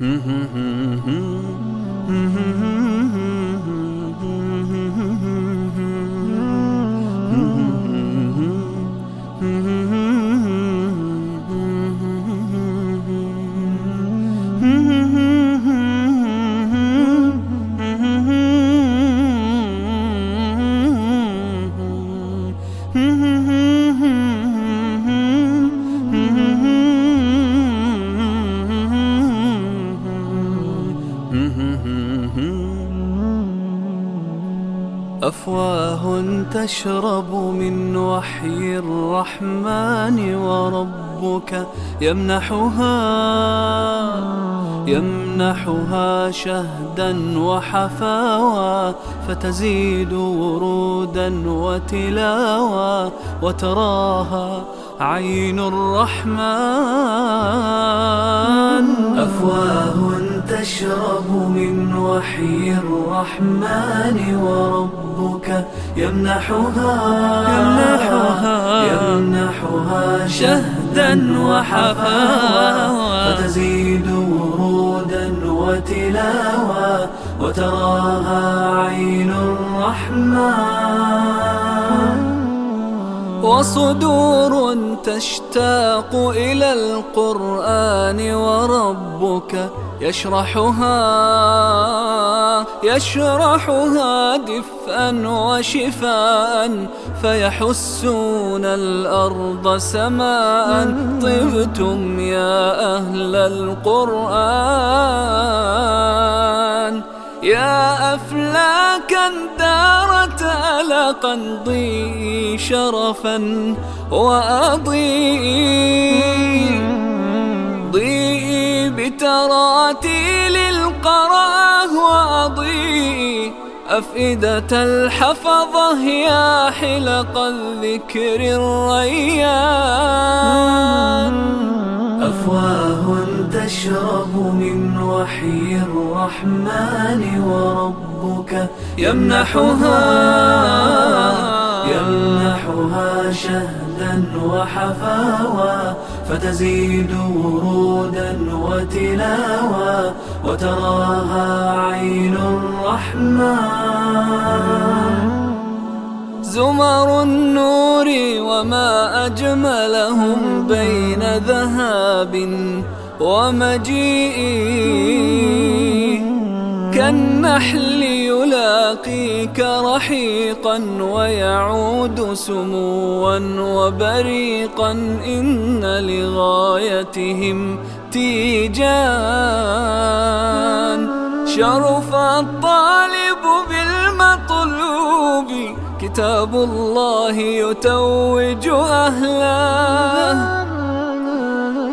Mm-hmm. mm-hmm, mm-hmm. أفواه تشرب من وحي الرحمن وربك يمنحها يمنحها شهدا وحفاوى فتزيد ورودا وتلاوى وتراها عين الرحمن. أفواه تشرب من وحي الرحمن وربك يمنحها. يمنحها. يمنحها شهدا وحفاوى فتزيد ورودا وتلاوى وتراها عين الرحمن. وصدور تشتاق إلى القرآن وربك يشرحها يشرحها دفءا وشفاء فيحسون الأرض سماء. طبتم يا أهل القرآن. يا أفلاكا دارت ألقا ضيئي شرفا وأضيئي ضيئي بتراتيل القراه وأضيئي أفئدة الحفظة يا حلق الذكر الريان. أفواه تشرب من وحي الرحمن وربك يمنحها. يمنحها شهدا وحفاوى فتزيد ورودا وتلاوى وتراها عين الرحمن زمر النور وما أجملهم بين ذهاب ومجيء كالنحل يلاقيك رحيقا ويعود سموا وبريقا إن لغايتهم تيجان. شرف الطالب بالمطلوب كتاب الله يتوج أهله.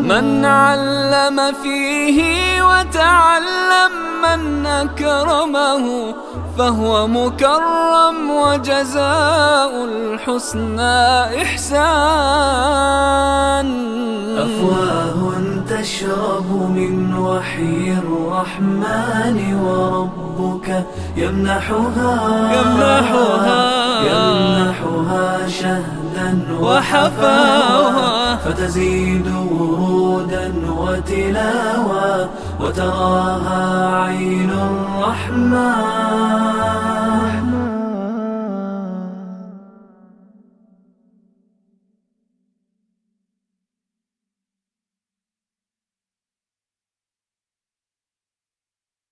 من علم فيه وتعلم من أكرمه فهو مكرم وجزاء الحسنى إحسان. أفواه تشرب من وحي الرحمن وربك يمنحها. يمنحها. يمنحها شهدا وحفاوى فتزيد ورودا وتلاوى وتراها عين الرحمن.